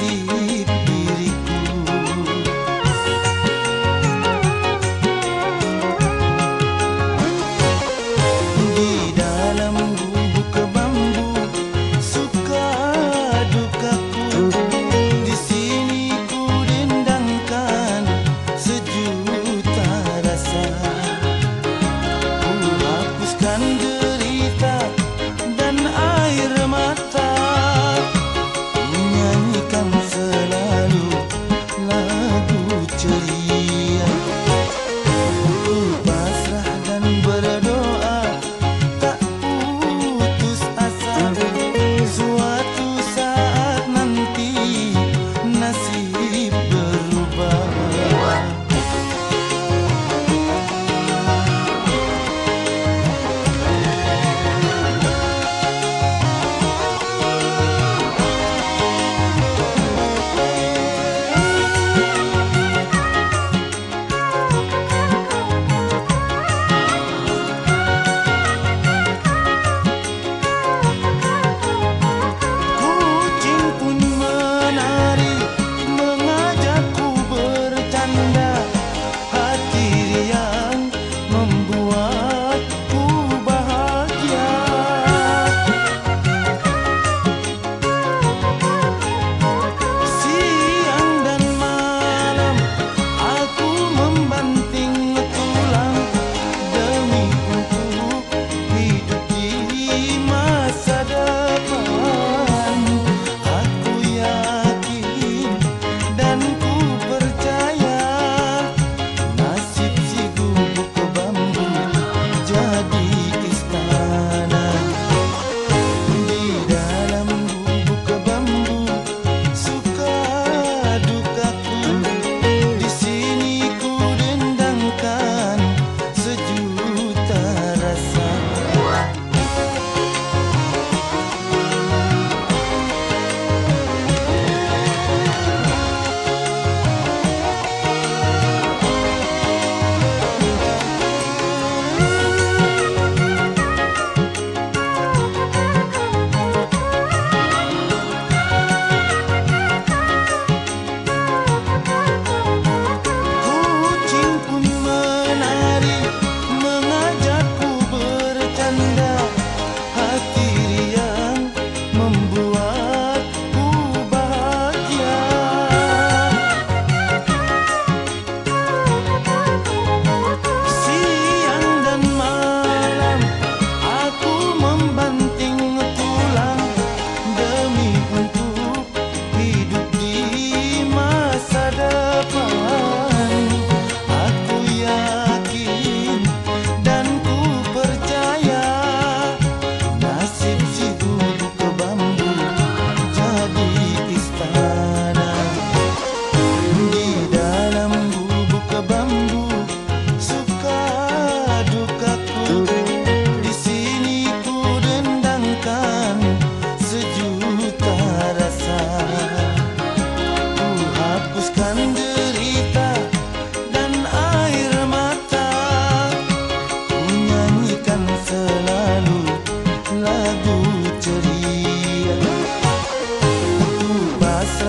see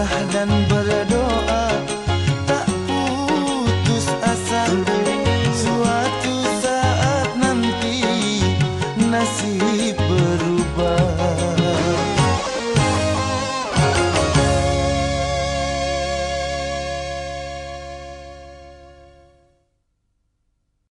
أهلا بك